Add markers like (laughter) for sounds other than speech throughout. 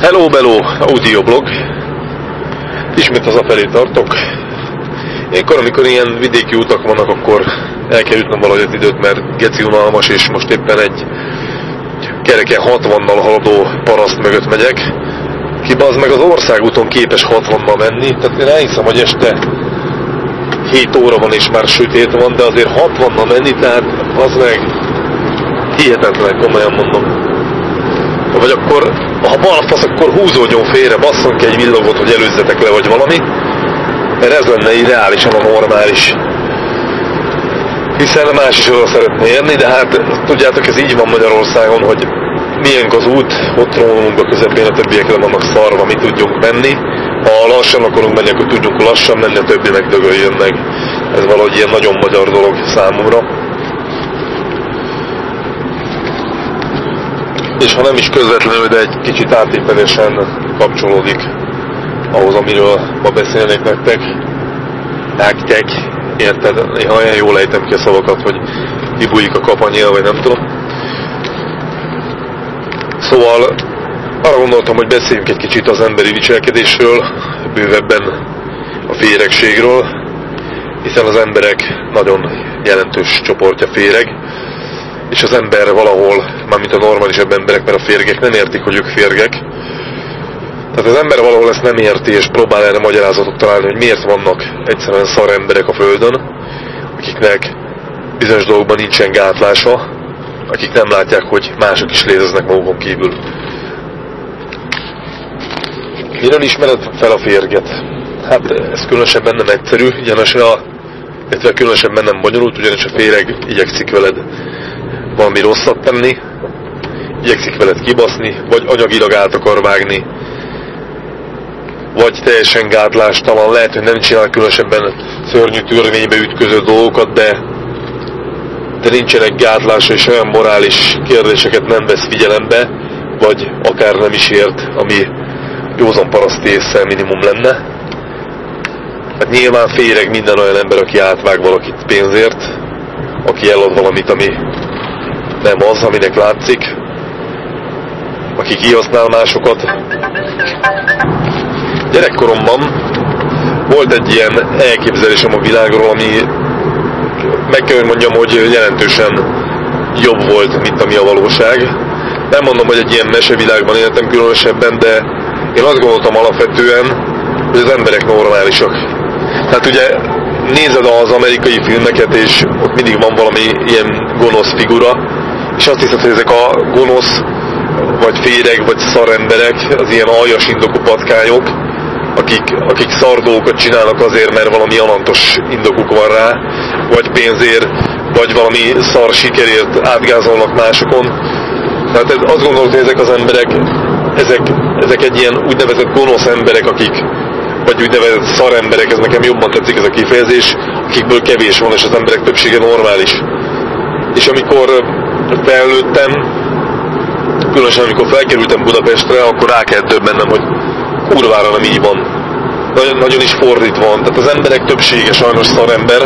Hello Bello, audioblog. Ismét hazafelé tartok. Énkor, amikor ilyen vidéki utak vannak, akkor el kell jutnom valahogy az időt, mert geci unalmas, és most éppen egy kereken 60-nal haladó paraszt mögött megyek. Ki az meg az országúton képes 60-nal menni, tehát én elhiszem, hogy este 7 óra van és már sötét van, de azért 60-nal menni, tehát az meg hihetetlen, komolyan mondom. Vagy akkor, ha balfasz, akkor húzódjon félre, basszon ki egy villogót, hogy előzzetek le, vagy valami. Mert ez lenne így reálisan a normális. Hiszen más is oda szeretne érni, de hát tudjátok, ez így van Magyarországon, hogy milyen az út, ott romolunk a közepén, a többiek le vannak szarva, mi tudjunk menni. Ha lassan akarunk menni, akkor tudjunk lassan menni, a többi meg dögöljön meg. Ez valahogy ilyen nagyon magyar dolog számomra. És ha nem is közvetlenül, de egy kicsit átépedésen kapcsolódik ahhoz, amiről ma beszélnék nektek. Nektek, érted? Néha olyan jól ejtem ki a szavakat, hogy kibújik a kapanyél, vagy nem tudom. Szóval arra gondoltam, hogy beszéljünk egy kicsit az emberi viselkedésről, bővebben a féregségről, hiszen az emberek nagyon jelentős csoportja féreg, és az ember valahol, mármint a normálisabb emberek, mert a férgek nem értik, hogy ők férgek. Tehát az ember valahol ezt nem érti, és próbál erre magyarázatot találni, hogy miért vannak egyszerűen szar emberek a Földön, akiknek bizonyos dolgokban nincsen gátlása, akik nem látják, hogy mások is léteznek magukon kívül. Miről ismered fel a férget? Hát ez különösebben nem egyszerű, ugyanis a, illetve különösebben nem bonyolult, ugyanis a féreg igyekszik veled valami rosszat tenni, igyekszik veled kibaszni, vagy anyagilag át akar vágni, vagy teljesen gátlástalan, lehet, hogy nem csinál különösebben szörnyű törvénybe ütköző dolgokat, de, de nincsenek gátlása, és olyan morális kérdéseket nem vesz figyelembe, vagy akár nem is ért, ami józan paraszti észre minimum lenne. Hát nyilván féreg minden olyan ember, aki átvág valakit pénzért, aki elad valamit, ami nem az, aminek látszik, aki kihasznál másokat. Gyerekkoromban volt egy ilyen elképzelésem a világról, ami meg kell, hogy mondjam, hogy jelentősen jobb volt, mint ami a valóság. Nem mondom, hogy egy ilyen mesevilágban éltem különösebben, de én azt gondoltam alapvetően, hogy az emberek normálisak. Tehát ugye nézed az amerikai filmeket, és ott mindig van valami ilyen gonosz figura, és azt hiszed, hogy ezek a gonosz, vagy féreg, vagy szaremberek, az ilyen aljas indokú patkányok, akik, akik szar dolgokat csinálnak azért, mert valami alantos indokuk van rá, vagy pénzért, vagy valami szar sikerért átgázolnak másokon. Tehát azt gondolom, hogy ezek az emberek, ezek, ezek egy ilyen úgynevezett gonosz emberek, akik, vagy úgynevezett szaremberek, ez nekem jobban tetszik ez a kifejezés, akikből kevés van, és az emberek többsége normális. És amikor felnőttem, különösen amikor felkerültem Budapestre, akkor rá kellett döbbennem, hogy kurvára nem így van. Nagyon, nagyon is fordítva van. Tehát az emberek többsége sajnos szarember,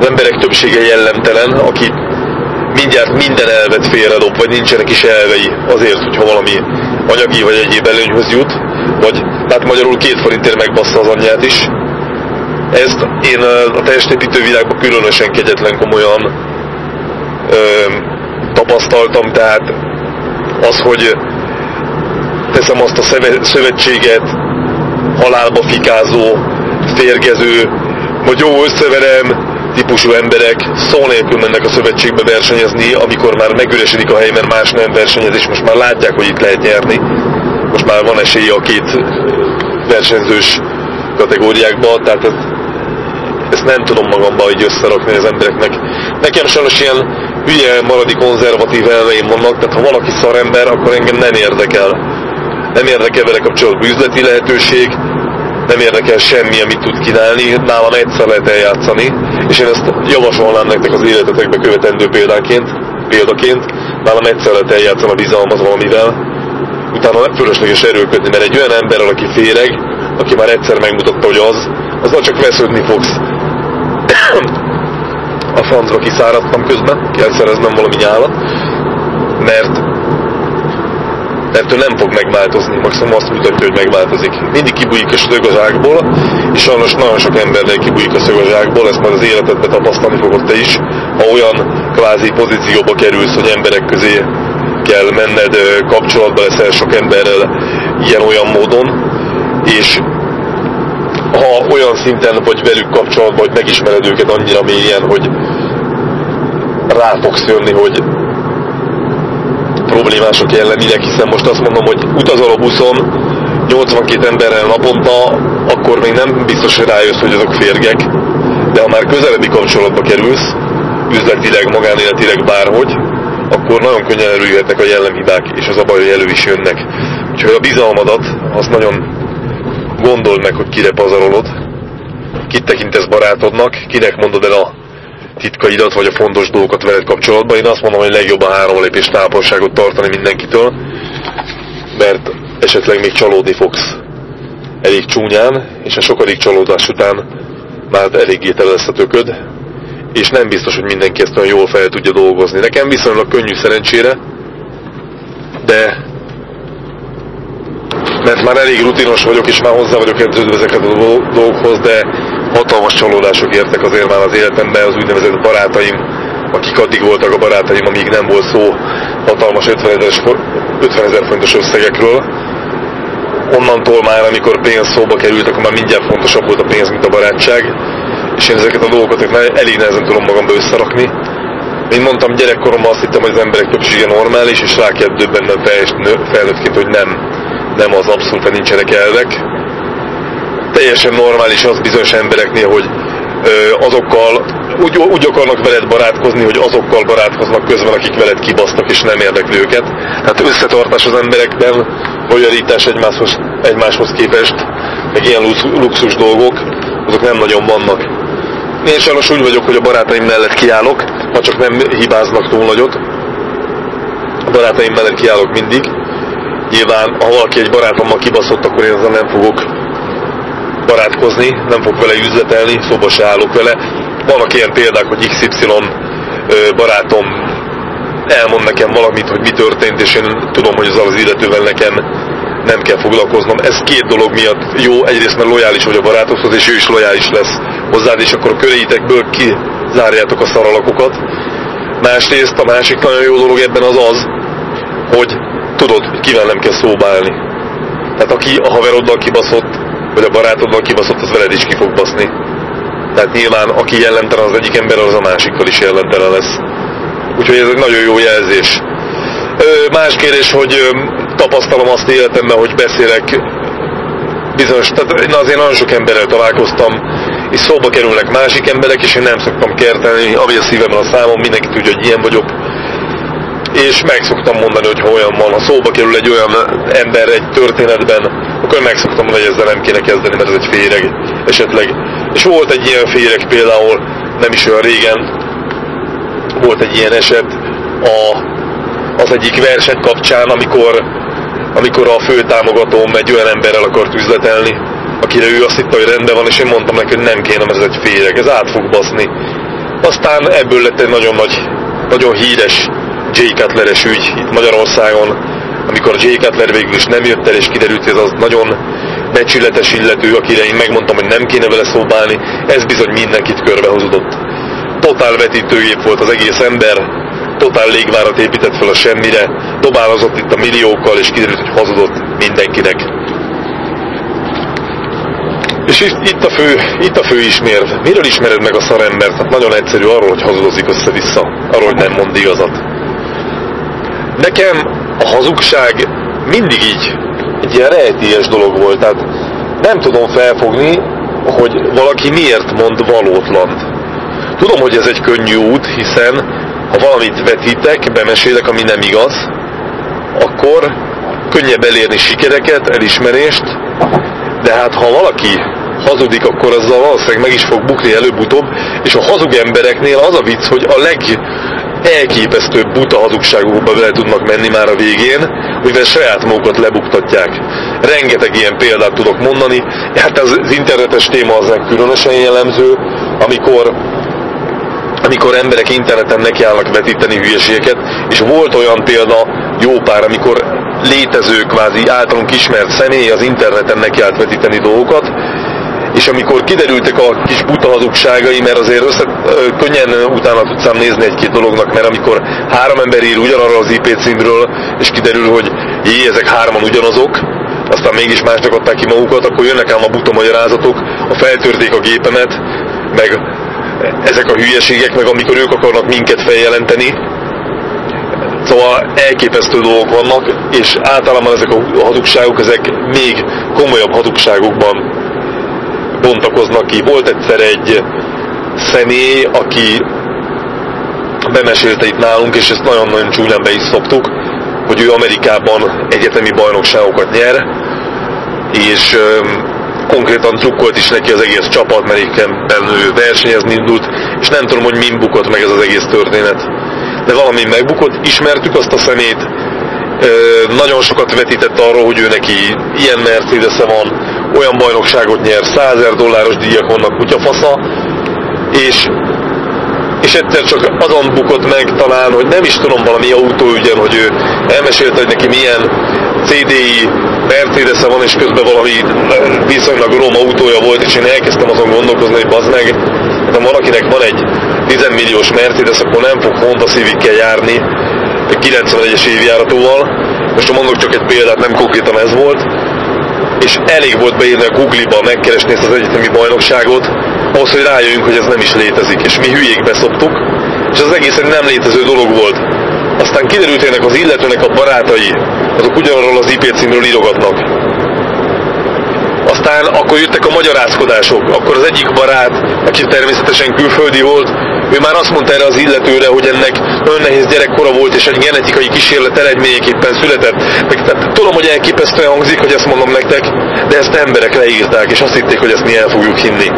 az emberek többsége jellemtelen, aki mindjárt minden elvet félredob, vagy nincsenek is elvei azért, hogyha valami anyagi vagy egyéb előnyhöz jut, vagy hát magyarul két forintért megbassza az anyját is. Ezt én a testépítő világban különösen kegyetlen komolyan ö, tapasztaltam, tehát az, hogy teszem azt a szövetséget halálba fikázó, férgező, vagy jó összeverem típusú emberek szó nélkül mennek a szövetségbe versenyezni, amikor már megüresedik a hely, mert más nem versenyez, és most már látják, hogy itt lehet nyerni. Most már van esélye a két versenyzős kategóriákba, tehát ez, ezt nem tudom magamba így összerakni az embereknek. Nekem sajnos ilyen hülye maradi konzervatív elveim vannak, tehát ha valaki szarember, akkor engem nem érdekel. Nem érdekel vele kapcsolatban üzleti lehetőség, nem érdekel semmi, amit tud kínálni, nálam egyszer lehet eljátszani, és én ezt javasolnám nektek az életetekbe követendő példaként, példaként, nálam egyszer lehet eljátszani a bizalmat valamivel, utána fölösleges erőködni, mert egy olyan ember, aki féreg, aki már egyszer megmutatta, hogy az, azzal csak vesződni fogsz a francra kiszáradtam közben, kell szereznem valami nyálat, mert, ettől nem fog megváltozni, maximum azt mutatja, hogy megváltozik. Mindig kibújik a szög az ágból, és sajnos nagyon sok embernek kibújik a szög az ágból, ezt már az életedben tapasztalni fogod te is, ha olyan kvázi pozícióba kerülsz, hogy emberek közé kell menned, kapcsolatba leszel sok emberrel ilyen-olyan módon, és ha olyan szinten vagy velük kapcsolatban, hogy megismered őket annyira mélyen, hogy rá fogsz jönni, hogy problémások jellenileg, hiszen most azt mondom, hogy utazol a buszon 82 emberrel naponta, akkor még nem biztos, hogy rájössz, hogy azok férgek, de ha már közelebbi kapcsolatba kerülsz, üzletileg, magánéletileg bárhogy, akkor nagyon könnyen előjöhetnek a jellemhibák, és az a baj, hogy elő is jönnek. Úgyhogy a bizalmadat, azt nagyon gondold meg, hogy kire pazarolod, kit tekintesz barátodnak, kinek mondod el a titkaidat, vagy a fontos dolgokat veled kapcsolatban. Én azt mondom, hogy legjobb a három lépés távolságot tartani mindenkitől, mert esetleg még csalódni fogsz elég csúnyán, és a sokadik csalódás után már eléggé tele lesz a tököd, és nem biztos, hogy mindenki ezt olyan jól fel tudja dolgozni. Nekem viszonylag könnyű szerencsére, de mert már elég rutinos vagyok, és már hozzá vagyok edződve ezeket a dolgokhoz, de hatalmas csalódások értek azért már az életemben, az úgynevezett barátaim, akik addig voltak a barátaim, amíg nem volt szó hatalmas 50 ezer 50 forintos összegekről. Onnantól már, amikor pénz szóba került, akkor már mindjárt fontosabb volt a pénz, mint a barátság, és én ezeket a dolgokat elég nehezen tudom magamba összerakni. Mint mondtam, gyerekkoromban azt hittem, hogy az emberek többsége normális, és rá kell döbbennem felnőttként, hogy nem, nem az abszolút nincsenek elvek teljesen normális az bizonyos embereknél, hogy azokkal úgy, úgy akarnak veled barátkozni, hogy azokkal barátkoznak közben, akik veled kibasztak és nem érdekli őket. Tehát összetartás az emberekben, lojalítás egymáshoz, egymáshoz képest, meg ilyen luxus dolgok, azok nem nagyon vannak. Én sajnos úgy vagyok, hogy a barátaim mellett kiállok, ha csak nem hibáznak túl nagyot. A barátaim mellett kiállok mindig. Nyilván, ha valaki egy barátommal kibaszott, akkor én ezzel nem fogok barátkozni, nem fog vele üzletelni, szóba se állok vele. Vannak ilyen példák, hogy XY barátom elmond nekem valamit, hogy mi történt, és én tudom, hogy az az illetővel nekem nem kell foglalkoznom. Ez két dolog miatt jó, egyrészt mert lojális vagy a barátokhoz, és ő is lojális lesz hozzád, és akkor a köreitekből kizárjátok a szaralakokat. Másrészt a másik nagyon jó dolog ebben az az, hogy tudod, kivel nem kell szóba állni. Tehát aki a haveroddal kibaszott, hogy a barátoddal kibaszott, az veled is ki fog baszni. Tehát nyilván, aki jellentelen az egyik ember, az a másikkal is jellentelen lesz. Úgyhogy ez egy nagyon jó jelzés. Más kérdés, hogy tapasztalom azt életemben, hogy beszélek bizonyos, tehát én azért nagyon sok emberrel találkoztam, és szóba kerülnek másik emberek, és én nem szoktam kertelni, ami a szívemben a számom, mindenki tudja, hogy ilyen vagyok. És meg szoktam mondani, hogy olyan van, ha szóba kerül egy olyan ember egy történetben, akkor meg szoktam mondani, hogy ezzel nem kéne kezdeni, mert ez egy féreg esetleg. És volt egy ilyen féreg például, nem is olyan régen, volt egy ilyen eset a, az egyik verseny kapcsán, amikor, amikor a főtámogatóm egy olyan emberrel akart üzletelni, akire ő azt hitte, hogy rendben van, és én mondtam neki, hogy nem kéne, mert ez egy féreg, ez át fog baszni. Aztán ebből lett egy nagyon nagy, nagyon híres J. Cutler-es ügy itt Magyarországon, amikor J. Cutler végül is nem jött el, és kiderült, hogy ez az nagyon becsületes illető, akire én megmondtam, hogy nem kéne vele szóbálni, ez bizony mindenkit körbehozódott. Totál vetítőjép volt az egész ember, totál légvárat épített fel a semmire, dobálozott itt a milliókkal, és kiderült, hogy hazudott mindenkinek. És itt a fő, itt a fő ismérv. Miről ismered meg a szarembert? Hát nagyon egyszerű arról, hogy hazudozik össze-vissza, arról, hogy nem mond igazat. Nekem a hazugság mindig így egy ilyen rejtélyes dolog volt, tehát nem tudom felfogni, hogy valaki miért mond valótlant. Tudom, hogy ez egy könnyű út, hiszen ha valamit vetítek, bemesélek, ami nem igaz, akkor könnyebb elérni sikereket, elismerést, de hát ha valaki hazudik, akkor azzal valószínűleg meg is fog bukni előbb-utóbb, és a hazug embereknél az a vicc, hogy a leg elképesztő buta hazugságokba bele tudnak menni már a végén, mivel saját magukat lebuktatják. Rengeteg ilyen példát tudok mondani, hát az, az internetes téma az különösen jellemző, amikor amikor emberek interneten nekiállnak vetíteni hülyeségeket, és volt olyan példa, jó pár, amikor létező, kvázi általunk ismert személy az interneten nekiállt vetíteni dolgokat, és amikor kiderültek a kis buta hazugságai, mert azért össze, könnyen utána tudsz nézni egy-két dolognak, mert amikor három ember ír ugyanarra az IP címről, és kiderül, hogy jé, ezek hárman ugyanazok, aztán mégis másnak adták ki magukat, akkor jönnek ám a buta magyarázatok, a feltörték a gépemet, meg ezek a hülyeségek, meg amikor ők akarnak minket feljelenteni, Szóval elképesztő dolgok vannak, és általában ezek a hazugságok, ezek még komolyabb hazugságokban bontakoznak ki. Volt egyszer egy személy, aki bemesélte itt nálunk, és ezt nagyon-nagyon csúnyán be is szoktuk, hogy ő Amerikában egyetemi bajnokságokat nyer, és konkrétan trukkolt is neki az egész csapat, mert ő versenyezni indult, és nem tudom, hogy min bukott meg ez az egész történet. De valami megbukott, ismertük azt a szemét, nagyon sokat vetített arról, hogy ő neki ilyen mercedes -e van, olyan bajnokságot nyer, 100 dolláros díjak vannak kutyafasza, és, és egyszer csak azon bukott meg talán, hogy nem is tudom valami autóügyen, hogy ő elmesélte, hogy neki milyen CDI mercedes -e van, és közben valami viszonylag rom autója volt, és én elkezdtem azon gondolkozni, hogy bazd meg, de valakinek van egy 10 milliós Mercedes, akkor nem fog Honda civic járni 91-es évjáratóval. Most mondok csak egy példát, nem konkrétan ez volt és elég volt beírni a Google-ba megkeresni ezt az egyetemi bajnokságot, ahhoz, hogy rájöjjünk, hogy ez nem is létezik, és mi hülyék beszoptuk, és az egész egy nem létező dolog volt. Aztán kiderült, hogy ennek az illetőnek a barátai, azok ugyanarról az IP címről írogatnak. Aztán akkor jöttek a magyarázkodások, akkor az egyik barát, aki természetesen külföldi volt, ő már azt mondta erre az illetőre, hogy ennek nagyon nehéz gyerekkora volt, és egy genetikai kísérlet eredményeképpen született. Meg, tehát, tudom, hogy elképesztően hangzik, hogy ezt mondom nektek, de ezt emberek leírták, és azt hitték, hogy ezt mi el fogjuk hinni.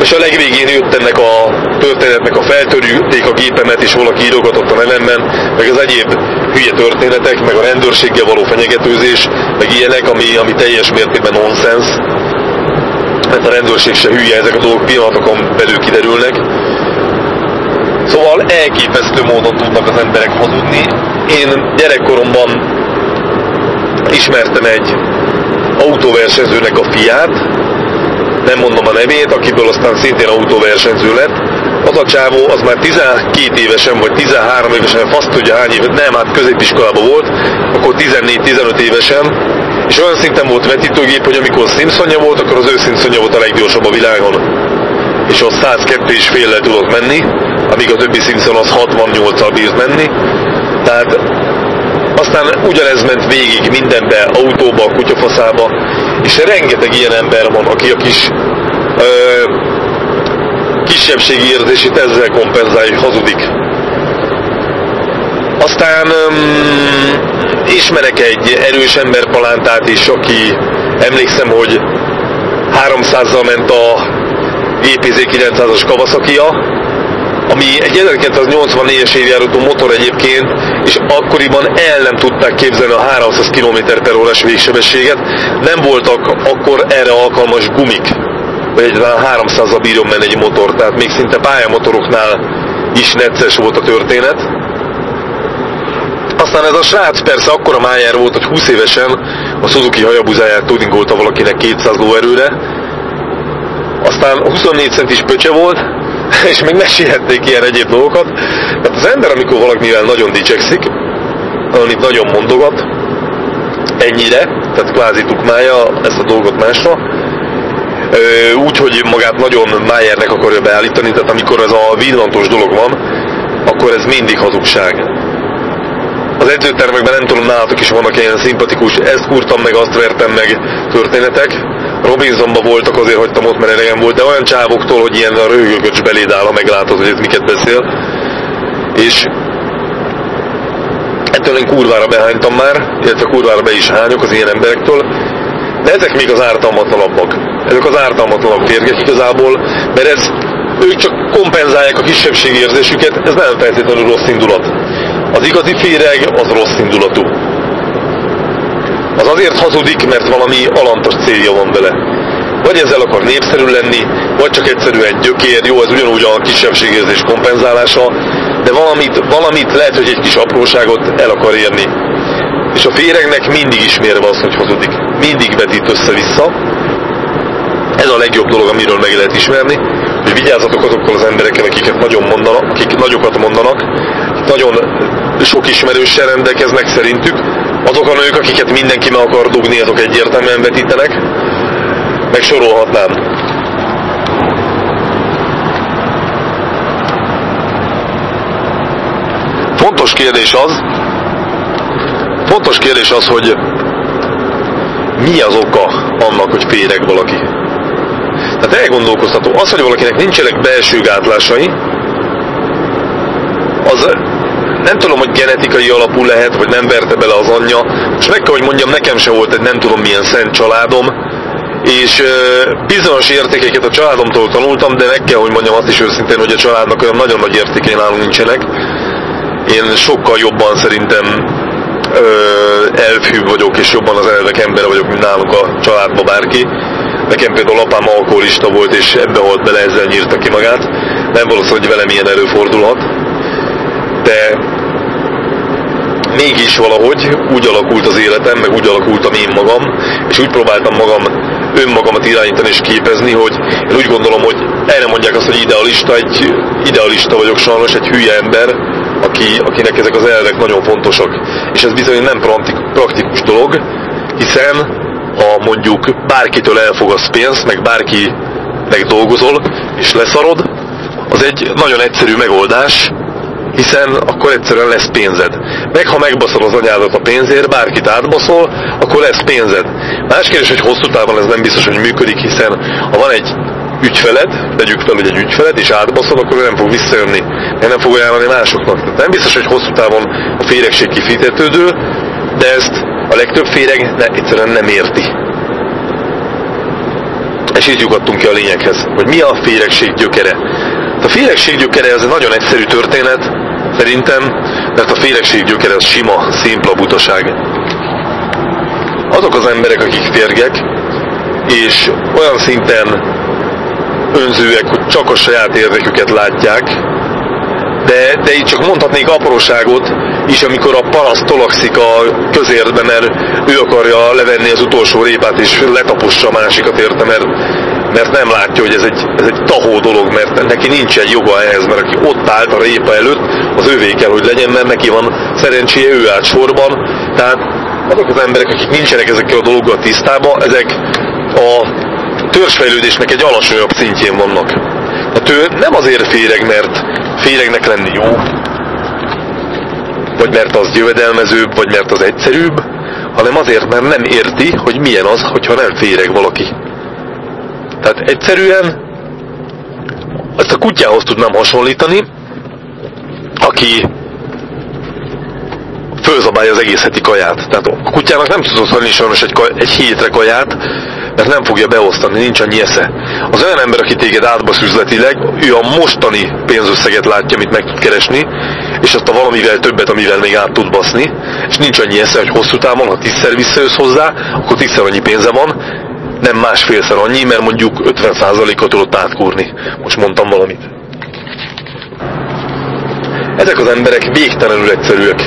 És a legvégén jött ennek a történetnek a feltörülték a gépemet, és valaki írogatott a nevemben, meg az egyéb hülye történetek, meg a rendőrséggel való fenyegetőzés, meg ilyenek, ami, ami teljes mértékben nonsens. Mert a rendőrség se hülye, ezek a dolgok pillanatokon belül kiderülnek. Szóval elképesztő módon tudnak az emberek hazudni. Én gyerekkoromban ismertem egy autóversenyzőnek a fiát, nem mondom a nevét, akiből aztán szintén autóversenyző lett. Az a csávó, az már 12 évesen, vagy 13 évesen, fasz tudja hány évet, nem, hát középiskolában volt, akkor 14-15 évesen, és olyan szinten volt vetítőgép, hogy amikor Simpsonja volt, akkor az ő Simpsonja volt a leggyorsabb a világon. És ott 102 és féllel tudott menni, amíg a többi Simpson az 68-al bírt menni. Tehát aztán ugyanez ment végig mindenbe, autóba, kutyafaszába, és rengeteg ilyen ember van, aki a kis ö, kisebbségi érzését ezzel kompenzálja, hogy hazudik. Aztán um, ismerek egy erős emberpalántát is, aki emlékszem, hogy 300-zal ment a GPZ 900-as Kawasaki-a, ami egy 1984-es évjáratú motor egyébként, és akkoriban el nem tudták képzelni a 300 km per órás végsebességet, nem voltak akkor erre alkalmas gumik, vagy egyáltalán 300-a bírjon menni egy motor, tehát még szinte pályamotoroknál is necces volt a történet. Aztán ez a srác persze akkora májár volt, hogy 20 évesen a Suzuki hajabuzáját tuningolta valakinek 200 lóerőre, aztán 24 centis pöcse volt, (laughs) és még mesélhetnék ilyen egyéb dolgokat. Tehát az ember, amikor valamivel nagyon dicsekszik, amit nagyon mondogat, ennyire, tehát kvázi tukmálja ezt a dolgot másra, úgy, hogy magát nagyon Mayernek akarja beállítani, tehát amikor ez a villantos dolog van, akkor ez mindig hazugság. Az edzőtermekben nem tudom, nálatok is vannak ilyen szimpatikus, ezt kurtam meg, azt vertem meg történetek, Robinsonba voltak, azért hagytam ott, mert elegem volt, de olyan csávoktól, hogy ilyen a röhögöcs beléd áll, ha meglátod, hogy ez miket beszél. És ettől én kurvára behánytam már, illetve kurvára be is hányok az ilyen emberektől, de ezek még az ártalmatlanabbak. Ezek az ártalmatlanabb férgek igazából, mert ez, ők csak kompenzálják a kisebbségi érzésüket, ez nem feltétlenül rossz indulat. Az igazi féreg az rossz indulatú az azért hazudik, mert valami alantos célja van vele. Vagy ezzel akar népszerű lenni, vagy csak egyszerűen gyökér, jó, ez ugyanúgy a kisebbségérzés kompenzálása, de valamit, valamit lehet, hogy egy kis apróságot el akar érni. És a féregnek mindig ismérve az, hogy hazudik. Mindig vetít össze-vissza. Ez a legjobb dolog, amiről meg lehet ismerni, hogy vigyázzatok azokkal az emberekkel, akiket nagyon mondanak, akik nagyokat mondanak, nagyon sok ismerőssel rendelkeznek szerintük, azok a nők, akiket mindenki meg akar dugni, azok egyértelműen vetítenek, meg sorolhatnám. Fontos kérdés az, fontos kérdés az, hogy mi az oka annak, hogy féreg valaki. Tehát elgondolkoztató. Az, hogy valakinek nincsenek belső gátlásai, az nem tudom, hogy genetikai alapú lehet, vagy nem verte bele az anyja. És meg kell, hogy mondjam, nekem se volt egy nem tudom milyen szent családom, és bizonyos értékeket a családomtól tanultam, de meg kell, hogy mondjam azt is őszintén, hogy a családnak olyan nagyon nagy értékei nálunk nincsenek. Én sokkal jobban szerintem elfűbb vagyok, és jobban az elvek embere vagyok, mint nálunk a családban bárki. Nekem például apám alkoholista volt, és ebbe volt bele, ezzel nyírta ki magát. Nem valószínű, hogy velem ilyen előfordulhat. De mégis valahogy úgy alakult az életem, meg úgy alakultam én magam, és úgy próbáltam magam önmagamat irányítani és képezni, hogy én úgy gondolom, hogy erre mondják azt, hogy idealista, egy idealista vagyok sajnos, egy hülye ember, aki, akinek ezek az elvek nagyon fontosak. És ez bizony nem praktikus dolog, hiszen ha mondjuk bárkitől elfogasz pénzt, meg bárki dolgozol, és leszarod, az egy nagyon egyszerű megoldás, hiszen akkor egyszerűen lesz pénzed. Meg ha megbaszol az anyádat a pénzért, bárkit átbaszol, akkor lesz pénzed. Más kérdés, hogy hosszú távon ez nem biztos, hogy működik, hiszen ha van egy ügyfeled, tegyük fel, hogy egy ügyfeled, és átbaszol, akkor ő nem fog visszajönni, mert nem fog ajánlani másoknak. Tehát nem biztos, hogy hosszú távon a féregség kifitetődő, de ezt a legtöbb féreg ne, egyszerűen nem érti. És így ki a lényeghez, hogy mi a féregség gyökere. A féregség gyökere ez egy nagyon egyszerű történet, szerintem, mert a féregség gyökere az sima, szimpla butaság. Azok az emberek, akik férgek, és olyan szinten önzőek, hogy csak a saját érdeküket látják, de, de itt csak mondhatnék apróságot is, amikor a paraszt tolakszik a közértbe, mert ő akarja levenni az utolsó répát, és letapossa a másikat érte, mert mert nem látja, hogy ez egy, ez egy tahó dolog, mert neki nincsen joga ehhez, mert aki ott állt a répa előtt, az ővé kell, hogy legyen, mert neki van szerencséje, ő állt sorban. Tehát azok az emberek, akik nincsenek ezekkel a dolgokkal tisztában, ezek a törzsfejlődésnek egy alacsonyabb szintjén vannak. Tehát ő nem azért féreg, mert féregnek lenni jó, vagy mert az jövedelmezőbb, vagy mert az egyszerűbb, hanem azért, mert nem érti, hogy milyen az, hogyha nem féreg valaki. Tehát egyszerűen ezt a kutyához tudnám hasonlítani, aki fölzabálja az egész heti kaját. Tehát a kutyának nem tudsz osztani sajnos egy, egy hétre kaját, mert nem fogja beosztani, nincs annyi esze. Az olyan ember, aki téged átbasz üzletileg, ő a mostani pénzösszeget látja, amit meg tud keresni, és azt a valamivel többet, amivel még át tud baszni, és nincs annyi esze, hogy hosszú távon, ha tízszer visszajössz hozzá, akkor tízszer annyi pénze van, nem másfélszer annyi, mert mondjuk 50%-ot tudott átkúrni. Most mondtam valamit. Ezek az emberek végtelenül egyszerűek.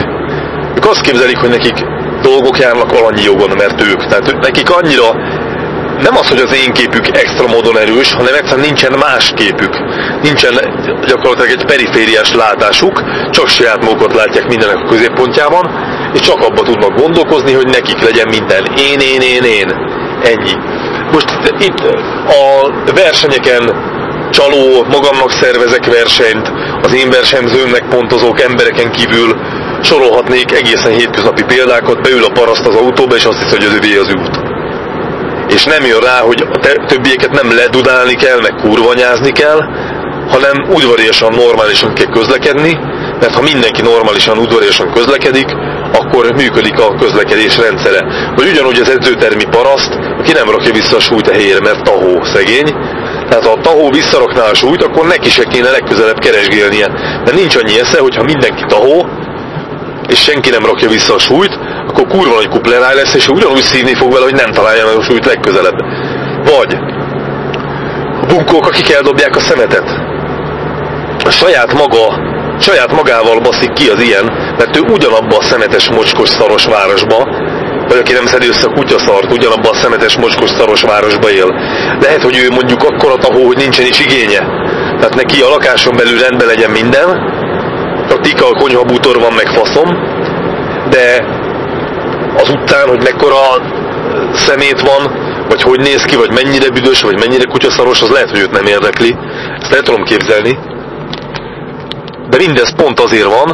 Ők azt képzelik, hogy nekik dolgok járnak alanyi jogon, mert ők. Tehát nekik annyira nem az, hogy az én képük extra módon erős, hanem egyszerűen nincsen más képük. Nincsen gyakorlatilag egy perifériás látásuk, csak saját magukat látják mindenek a középpontjában, és csak abba tudnak gondolkozni, hogy nekik legyen minden én, én, én, én. Ennyi. Most itt a versenyeken csaló, magamnak szervezek versenyt, az én versenyzőmnek pontozók embereken kívül sorolhatnék egészen hétköznapi példákat, beül a paraszt az autóba, és azt hiszi, hogy az övé az út. És nem jön rá, hogy a többieket nem ledudálni kell, meg kurvanyázni kell, hanem udvariasan, normálisan kell közlekedni, mert ha mindenki normálisan, udvariasan közlekedik, akkor működik a közlekedés rendszere. Vagy ugyanúgy az edzőtermi paraszt, aki nem rakja vissza a súlyt a helyére, mert tahó szegény. Tehát ha a tahó visszarakná a súlyt, akkor neki se kéne legközelebb keresgélnie. De nincs annyi esze, hogyha mindenki tahó, és senki nem rakja vissza a súlyt, akkor kurva nagy kupleráj lesz, és ugyanúgy szívni fog vele, hogy nem találja meg a súlyt legközelebb. Vagy bunkók, akik eldobják a szemetet. A saját maga, saját magával baszik ki az ilyen, mert ő ugyanabba a szemetes, mocskos, szaros városba, vagy aki nem szedi össze a kutyaszart, ugyanabba a szemetes, mocskos, szaros városba él. Lehet, hogy ő mondjuk akkor a tahó, hogy nincsen is igénye. Tehát neki a lakáson belül rendben legyen minden, a tika, a konyha, bútor van, meg faszom, de az után, hogy mekkora szemét van, vagy hogy néz ki, vagy mennyire büdös, vagy mennyire kutyaszaros, az lehet, hogy őt nem érdekli. Ezt el tudom képzelni. De mindez pont azért van,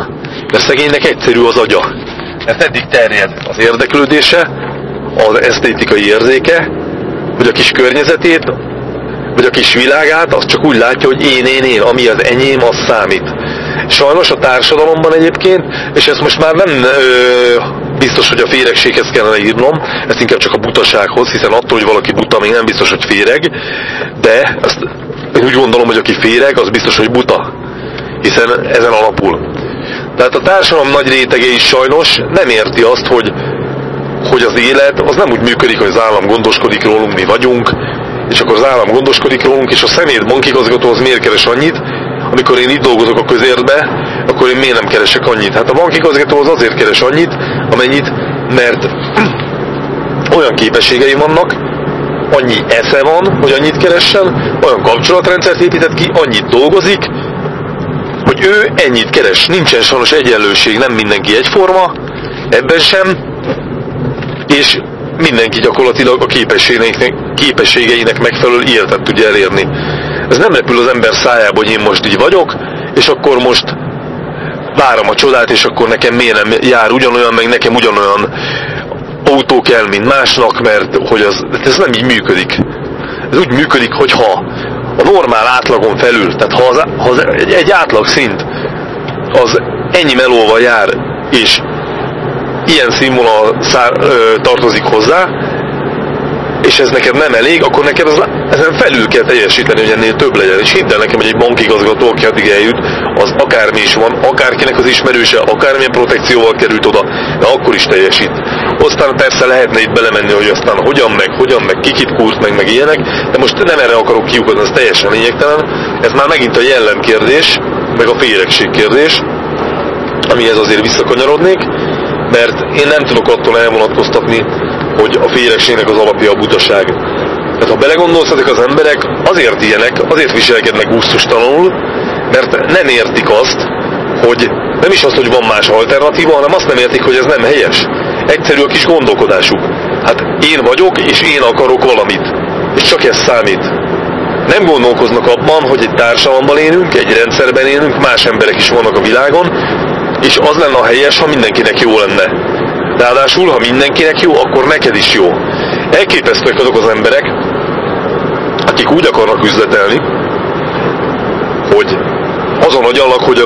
mert szegénynek egyszerű az agya. Mert eddig terjed az érdeklődése, az esztétikai érzéke, hogy a kis környezetét, vagy a kis világát, az csak úgy látja, hogy én, én, én, ami az enyém, az számít. Sajnos a társadalomban egyébként, és ezt most már nem ö, biztos, hogy a féregséghez kellene írnom, ezt inkább csak a butasághoz, hiszen attól, hogy valaki buta, még nem biztos, hogy féreg, de ezt én úgy gondolom, hogy aki féreg, az biztos, hogy buta, hiszen ezen alapul. Tehát a társadalom nagy rétege is sajnos nem érti azt, hogy, hogy az élet az nem úgy működik, hogy az állam gondoskodik rólunk, mi vagyunk, és akkor az állam gondoskodik rólunk, és a szemét bankigazgató az miért keres annyit, amikor én itt dolgozok a közértbe, akkor én miért nem keresek annyit? Hát a bankigazgató az azért keres annyit, amennyit, mert olyan képességei vannak, annyi esze van, hogy annyit keressen, olyan kapcsolatrendszert épített ki, annyit dolgozik, hogy ő ennyit keres. Nincsen sajnos egyenlőség, nem mindenki egyforma, ebben sem, és mindenki gyakorlatilag a képességeinek, képességeinek megfelelő életet tudja elérni. Ez nem repül az ember szájába, hogy én most így vagyok, és akkor most várom a csodát, és akkor nekem miért nem jár ugyanolyan, meg nekem ugyanolyan autó kell, mint másnak, mert hogy az, ez nem így működik. Ez úgy működik, hogyha a normál átlagon felül, tehát ha, az, ha az egy, egy átlag szint az ennyi melóval jár, és ilyen színvonal szár, ö, tartozik hozzá, és ez neked nem elég, akkor neked az, ezen felül kell teljesíteni, hogy ennél több legyen. És hidd el nekem, hogy egy bankigazgató, aki addig eljut, az akármi is van, akárkinek az ismerőse, akármilyen protekcióval került oda, de akkor is teljesít. Aztán persze lehetne itt belemenni, hogy aztán hogyan meg, hogyan meg, kikit kúrt meg, meg ilyenek, de most nem erre akarok kiukadni, ez teljesen lényegtelen. Ez már megint a jellemkérdés, meg a féregség kérdés, amihez azért visszakanyarodnék, mert én nem tudok attól elvonatkoztatni, hogy a féregségnek az alapja a butaság. Tehát ha belegondolsz, ezek az emberek azért ilyenek, azért viselkednek gusztustalanul, mert nem értik azt, hogy nem is azt, hogy van más alternatíva, hanem azt nem értik, hogy ez nem helyes. Egyszerű a kis gondolkodásuk. Hát én vagyok, és én akarok valamit. És csak ez számít. Nem gondolkoznak abban, hogy egy társadalomban élünk, egy rendszerben élünk, más emberek is vannak a világon, és az lenne a helyes, ha mindenkinek jó lenne. Ráadásul, ha mindenkinek jó, akkor neked is jó. Elképesztőek azok az emberek, akik úgy akarnak üzletelni, hogy azon agyalnak, hogy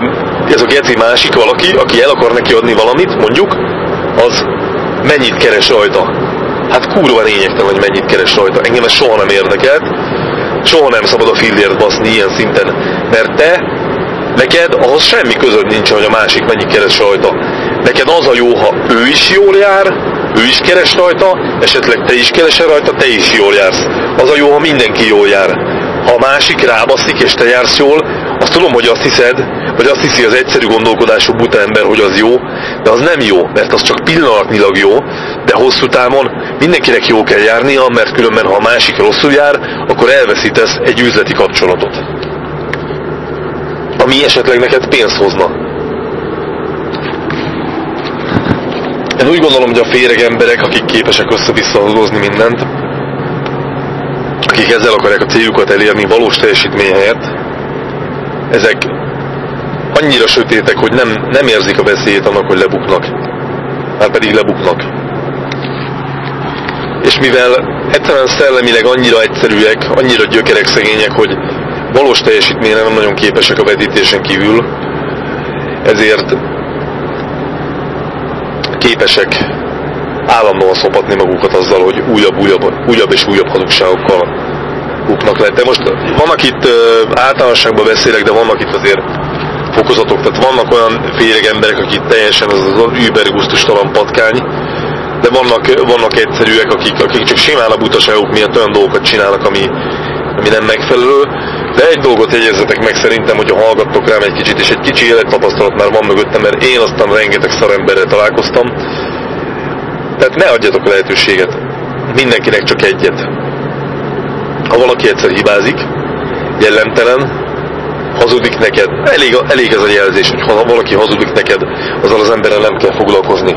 ez a geci másik valaki, aki el akar neki adni valamit, mondjuk, az mennyit keres rajta. Hát kurva lényegtelen, hogy mennyit keres rajta. Engem ez soha nem érdekelt. Soha nem szabad a fillért baszni ilyen szinten. Mert te, neked ahhoz semmi közöd nincs, hogy a másik mennyit keres rajta. Neked az a jó, ha ő is jól jár, ő is keres rajta, esetleg te is keresel rajta, te is jól jársz. Az a jó, ha mindenki jól jár. Ha a másik rábaszik és te jársz jól, azt tudom, hogy azt hiszed, vagy azt hiszi az egyszerű gondolkodású buta ember, hogy az jó, de az nem jó, mert az csak pillanatnyilag jó, de hosszú távon mindenkinek jó kell járnia, mert különben ha a másik rosszul jár, akkor elveszítesz egy üzleti kapcsolatot. Ami esetleg neked pénzt hozna. Én úgy gondolom, hogy a féreg emberek, akik képesek össze-vissza mindent, akik ezzel akarják a céljukat elérni valós teljesítmény helyett, ezek annyira sötétek, hogy nem, nem érzik a veszélyét annak, hogy lebuknak. Már pedig lebuknak. És mivel egyszerűen szellemileg annyira egyszerűek, annyira gyökerek szegények, hogy valós teljesítményre nem nagyon képesek a vetítésen kívül, ezért képesek állandóan szopatni magukat azzal, hogy újabb, újabb, újabb és újabb hazugságokkal buknak le. De most vannak itt általánosságban beszélek, de vannak itt azért fokozatok, tehát vannak olyan féreg emberek, akik teljesen az az über gusztustalan patkány, de vannak, vannak egyszerűek, akik, akik csak simán a butaságok miatt olyan dolgokat csinálnak, ami, ami nem megfelelő, de egy dolgot jegyezzetek meg szerintem, hogy ha hallgattok rám egy kicsit, és egy kicsi élettapasztalat már van mögöttem, mert én aztán rengeteg szaremberrel találkoztam, tehát ne adjatok lehetőséget mindenkinek csak egyet. Ha valaki egyszer hibázik, jellemtelen, hazudik neked, elég, elég ez a jelzés, hogy ha valaki hazudik neked, azzal az emberrel nem kell foglalkozni.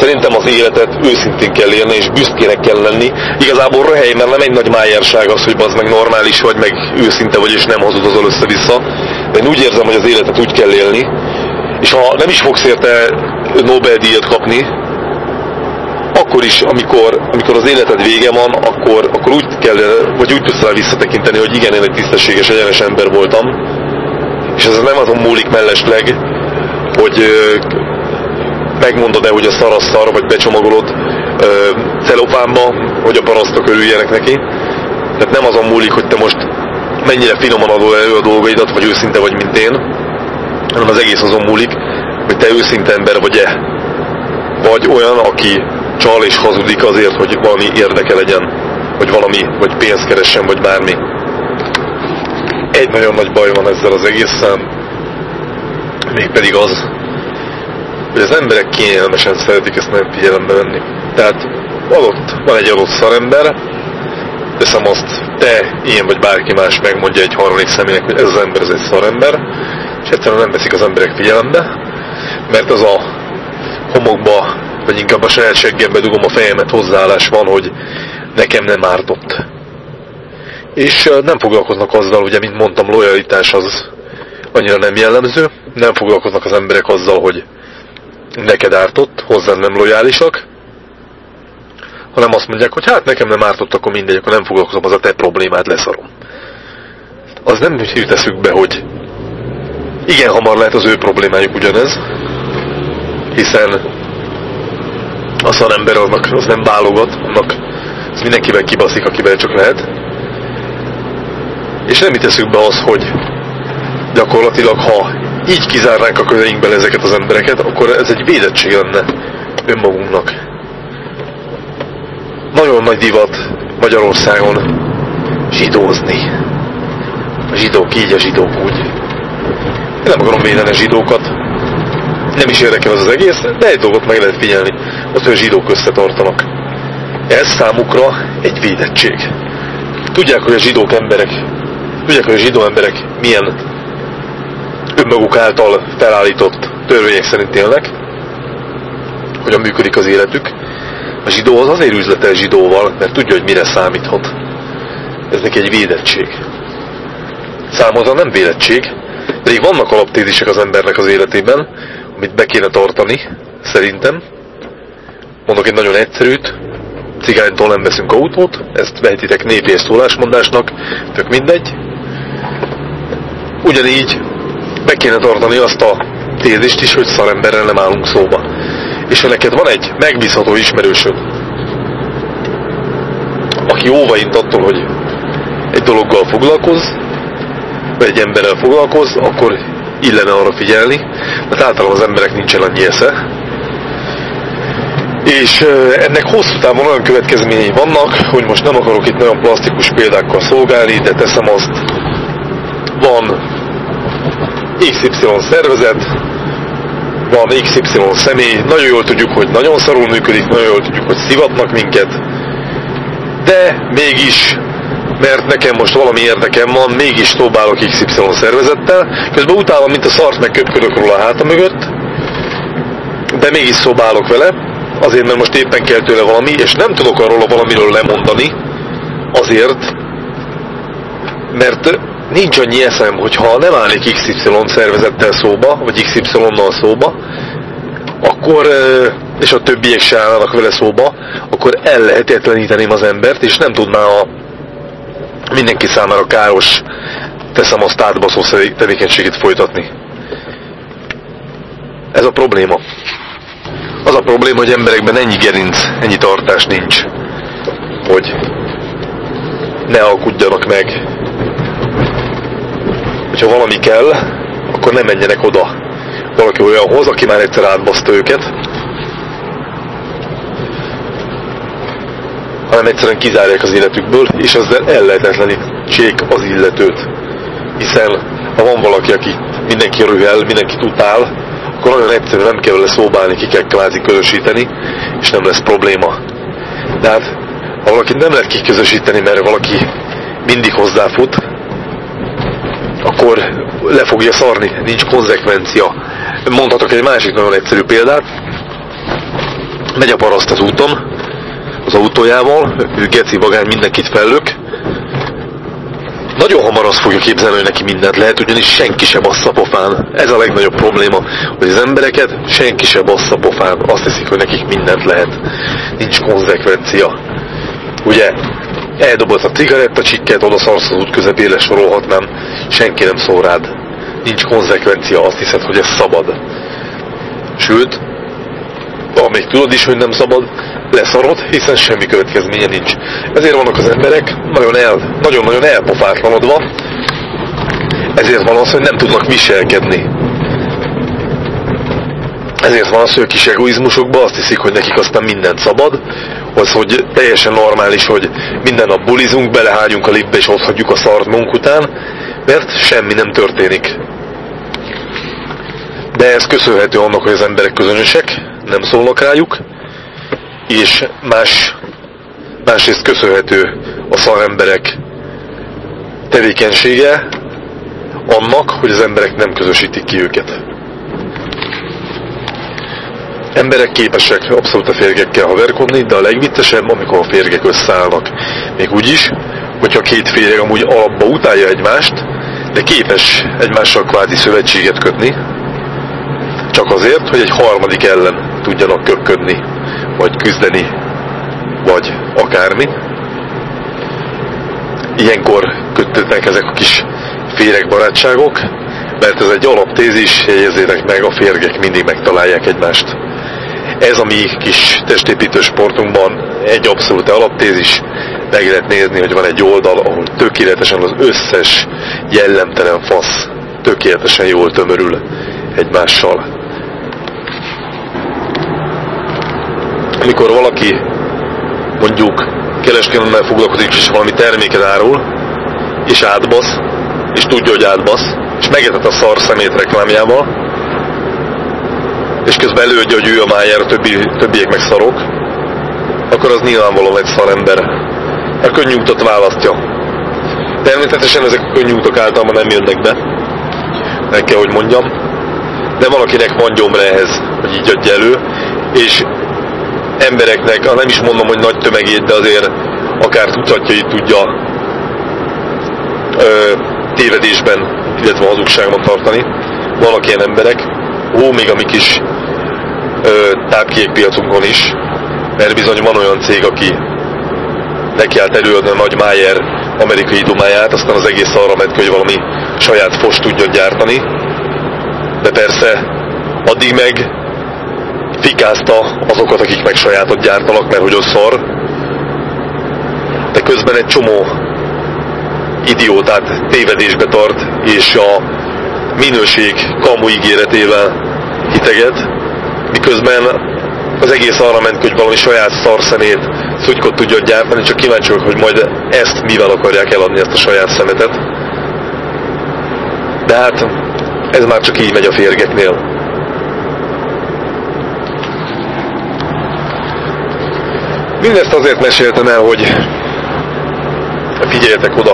Szerintem az életet őszintén kell élni, és büszkének kell lenni. Igazából röhely, mert nem egy nagy májárság az, hogy az meg normális vagy, meg őszinte vagy, és nem hazudozol össze-vissza. De én úgy érzem, hogy az életet úgy kell élni, és ha nem is fogsz érte Nobel-díjat kapni, akkor is, amikor, amikor az életed vége van, akkor, akkor úgy kell, vagy úgy tudsz rá visszatekinteni, hogy igen, én egy tisztességes, egyenes ember voltam, és ez nem azon múlik mellesleg, hogy megmondod-e, hogy a szar a szar, vagy becsomagolod ö, celopánba, hogy a parasztok örüljenek neki. Tehát nem azon múlik, hogy te most mennyire finoman adod elő a dolgaidat, vagy őszinte vagy, mint én, hanem az egész azon múlik, hogy te őszinte ember vagy-e. Vagy olyan, aki csal és hazudik azért, hogy valami érdeke legyen, vagy valami, vagy pénzt keressen, vagy bármi. Egy nagyon nagy baj van ezzel az egészen, mégpedig az, hogy az emberek kényelmesen szeretik ezt nem figyelembe venni. Tehát adott, van egy adott szarember, teszem azt, te, én vagy bárki más megmondja egy harmadik személynek, hogy ez az ember, ez egy szarember, és egyszerűen nem veszik az emberek figyelembe, mert az a homokba, vagy inkább a saját seggembe dugom a fejemet hozzáállás van, hogy nekem nem ártott. És nem foglalkoznak azzal, ugye, mint mondtam, lojalitás az annyira nem jellemző, nem foglalkoznak az emberek azzal, hogy neked ártott, hozzám nem lojálisak, hanem azt mondják, hogy hát nekem nem ártott, akkor mindegy, akkor nem foglalkozom, az a te problémád, leszarom. Az nem jut eszükbe, hogy igen hamar lehet az ő problémájuk ugyanez, hiszen a szarember annak az nem válogat, annak az mindenkivel kibaszik, akivel csak lehet. És nem jut eszükbe az, hogy gyakorlatilag ha így kizárnánk a közeinkben ezeket az embereket, akkor ez egy védettség lenne önmagunknak. Nagyon nagy divat Magyarországon zsidózni. A zsidók így, a zsidók úgy. Én nem akarom védeni a zsidókat. Nem is érdekel az az egész, de egy dolgot meg lehet figyelni, az, hogy a zsidók összetartanak. Ez számukra egy védettség. Tudják, hogy a zsidók emberek, tudják, hogy a zsidó emberek milyen önmaguk által felállított törvények szerint élnek, hogyan működik az életük. A zsidó az azért üzletel zsidóval, mert tudja, hogy mire számíthat. Ez neki egy védettség. Számomra nem védettség, pedig vannak alaptézisek az embernek az életében, amit be kéne tartani, szerintem. Mondok egy nagyon egyszerűt, cigánytól nem veszünk autót, ezt vehetitek népi és szólásmondásnak, tök mindegy. Ugyanígy be kéne tartani azt a tézist is, hogy szaremberrel nem állunk szóba. És ha neked van egy megbízható ismerősöd, aki óvaint attól, hogy egy dologgal foglalkoz, vagy egy emberrel foglalkoz, akkor illene arra figyelni, mert általában az emberek nincsen annyi esze. És ennek hosszú távon olyan következményei vannak, hogy most nem akarok itt nagyon plastikus példákkal szolgálni, de teszem azt, van XY szervezet, van XY személy, nagyon jól tudjuk, hogy nagyon szarul működik, nagyon jól tudjuk, hogy szivatnak minket, de mégis, mert nekem most valami érdekem van, mégis próbálok XY szervezettel, közben utálom, mint a szart, meg köpködök róla a háta mögött, de mégis szobálok vele, azért, mert most éppen kell tőle valami, és nem tudok arról valamiről lemondani, azért, mert nincs annyi eszem, hogyha nem állnék XY szervezettel szóba, vagy XY-nal szóba, akkor, és a többiek se állnak vele szóba, akkor ellehetetleníteném az embert, és nem tudná a mindenki számára káros teszem azt átbaszó tevékenységét folytatni. Ez a probléma. Az a probléma, hogy emberekben ennyi gerinc, ennyi tartás nincs, hogy ne alkudjanak meg hogyha valami kell, akkor nem menjenek oda valaki olyanhoz, aki már egyszer átbaszta őket, hanem egyszerűen kizárják az életükből, és ezzel ellehetetlenik segítsék az illetőt. Hiszen ha van valaki, aki mindenki rühel, mindenki utál, akkor nagyon egyszerű, nem kell vele szóbálni, ki kell kvázi közösíteni, és nem lesz probléma. De hát, ha valakit nem lehet kiközösíteni, mert valaki mindig hozzáfut, akkor le fogja szarni, nincs konzekvencia. Mondhatok egy másik nagyon egyszerű példát. Megy a paraszt az úton, az autójával, ő geci vagány mindenkit fellök, nagyon hamar azt fogja képzelni, hogy neki mindent lehet, ugyanis senki sem bassza pofán. Ez a legnagyobb probléma, hogy az embereket senki sem bassza pofán. Azt hiszik, hogy nekik mindent lehet. Nincs konzekvencia. Ugye, eldobod a cigarettacsikket, oda szarsz az út közepére sorolhatnám, senki nem szól rád. Nincs konzekvencia, azt hiszed, hogy ez szabad. Sőt, még tudod is, hogy nem szabad, leszarod, hiszen semmi következménye nincs. Ezért vannak az emberek nagyon el, nagyon-nagyon elpofátlanodva, ezért van az, hogy nem tudnak viselkedni. Ezért van az, hogy a kis egoizmusokban azt hiszik, hogy nekik aztán mindent szabad, az, hogy teljesen normális, hogy minden nap bulizunk, belehágyunk a lipbe és ott hagyjuk a szart munk után, mert semmi nem történik. De ez köszönhető annak, hogy az emberek közönösek, nem szólnak rájuk, és más, másrészt köszönhető a szaremberek tevékenysége annak, hogy az emberek nem közösítik ki őket. Emberek képesek abszolút a férgekkel haverkodni, de a legvittesebb, amikor a férgek összeállnak. Még úgy is, hogyha két féreg amúgy alapba utálja egymást, de képes egymással kvázi szövetséget kötni, csak azért, hogy egy harmadik ellen tudjanak köpködni, vagy küzdeni, vagy akármi. Ilyenkor kötődnek ezek a kis féregbarátságok, mert ez egy alaptézis, jegyezzétek meg, a férgek mindig megtalálják egymást. Ez a mi kis testépítő sportunkban egy abszolút alaptézis, meg lehet nézni, hogy van egy oldal, ahol tökéletesen az összes jellemtelen fasz tökéletesen jól tömörül egymással. amikor valaki mondjuk kereskedelemmel foglalkozik, és valami terméket árul, és átbasz, és tudja, hogy átbasz, és megetett a szar szemét reklámjával, és közben előadja, hogy ő a májár, a többi, többiek meg szarok, akkor az nyilvánvalóan egy szarember. A könnyű utat választja. Természetesen ezek a könnyű utak általában nem jönnek be, meg kell, hogy mondjam, de valakinek van gyomra ehhez, hogy így adja elő, és embereknek, ha nem is mondom, hogy nagy tömegét, de azért akár tucatjait tudja ö, tévedésben, illetve hazugságban tartani. Vannak ilyen emberek, ó, még a mi kis ö, tápkék piacunkon is, mert bizony van olyan cég, aki neki állt előadni a nagy Mayer amerikai domáját, aztán az egész arra ment, hogy valami saját fost tudjon gyártani. De persze, addig meg fikázta azokat, akik meg sajátot gyártanak, mert hogy az szar. De közben egy csomó idiótát tévedésbe tart, és a minőség kamu ígéretével hiteget, miközben az egész arra ment, hogy valami saját szarszemét szutykot tudjon gyártani, csak kíváncsi vagyok, hogy majd ezt mivel akarják eladni, ezt a saját szemetet. De hát ez már csak így megy a férgeknél. Mindezt azért meséltem el, hogy figyeljetek oda.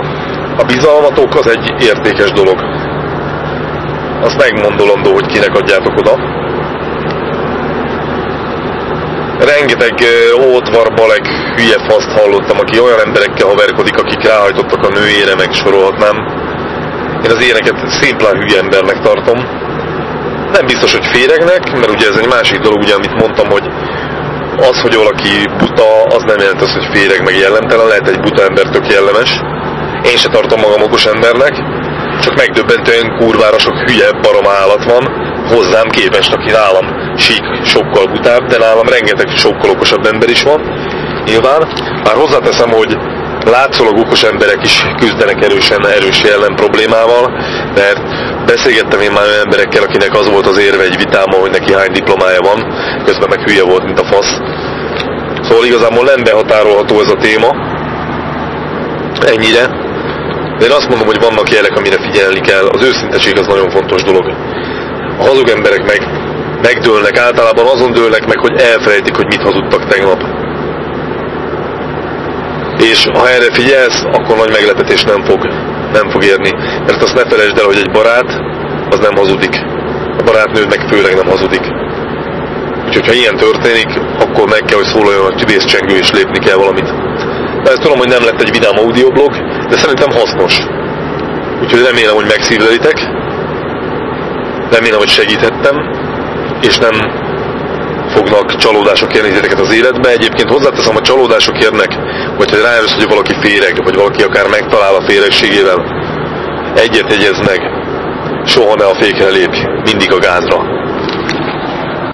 A bizalmatok az egy értékes dolog. Azt megmondolandó, hogy kinek adjátok oda. Rengeteg ótvar, balek, hülye faszt hallottam, aki olyan emberekkel haverkodik, akik ráhajtottak a nőjére, meg sorolhatnám. Én az éneket szimplán hülye embernek tartom. Nem biztos, hogy féregnek, mert ugye ez egy másik dolog, ugye, amit mondtam, hogy az, hogy valaki buta, az nem jelent az, hogy féreg meg jellemtelen, lehet egy buta ember tök jellemes. Én se tartom magam okos embernek, csak megdöbbentően kurvára sok hülye barom állat van hozzám képest, aki nálam sík sokkal butább, de nálam rengeteg sokkal okosabb ember is van. Nyilván, már hozzáteszem, hogy látszólag okos emberek is küzdenek erősen erős jellem problémával, mert beszélgettem én már olyan emberekkel, akinek az volt az érve egy vitáma, hogy neki hány diplomája van, közben meg hülye volt, mint a fasz. Szóval igazából nem behatárolható ez a téma. Ennyire. De én azt mondom, hogy vannak jelek, amire figyelni kell. Az őszinteség az nagyon fontos dolog. Hazug emberek meg megdőlnek, általában azon dőlnek meg, hogy elfelejtik, hogy mit hazudtak tegnap. És ha erre figyelsz, akkor nagy meglepetés nem fog, nem fog érni. Mert azt ne felejtsd el, hogy egy barát, az nem hazudik. A barátnőd meg főleg nem hazudik. Úgyhogy ha ilyen történik, akkor meg kell, hogy szólaljon a tüdészcsengő és lépni kell valamit. De ezt tudom, hogy nem lett egy vidám audioblog, de szerintem hasznos. Úgyhogy remélem, hogy megszívlelitek. Remélem, hogy segíthettem, és nem fognak csalódások érni titeket az életbe. Egyébként hozzáteszem, a csalódások érnek, vagy hogy rájössz, hogy valaki féreg, vagy valaki akár megtalál a féregségével, egyet jegyez meg, soha ne a fékre lépj, mindig a gázra.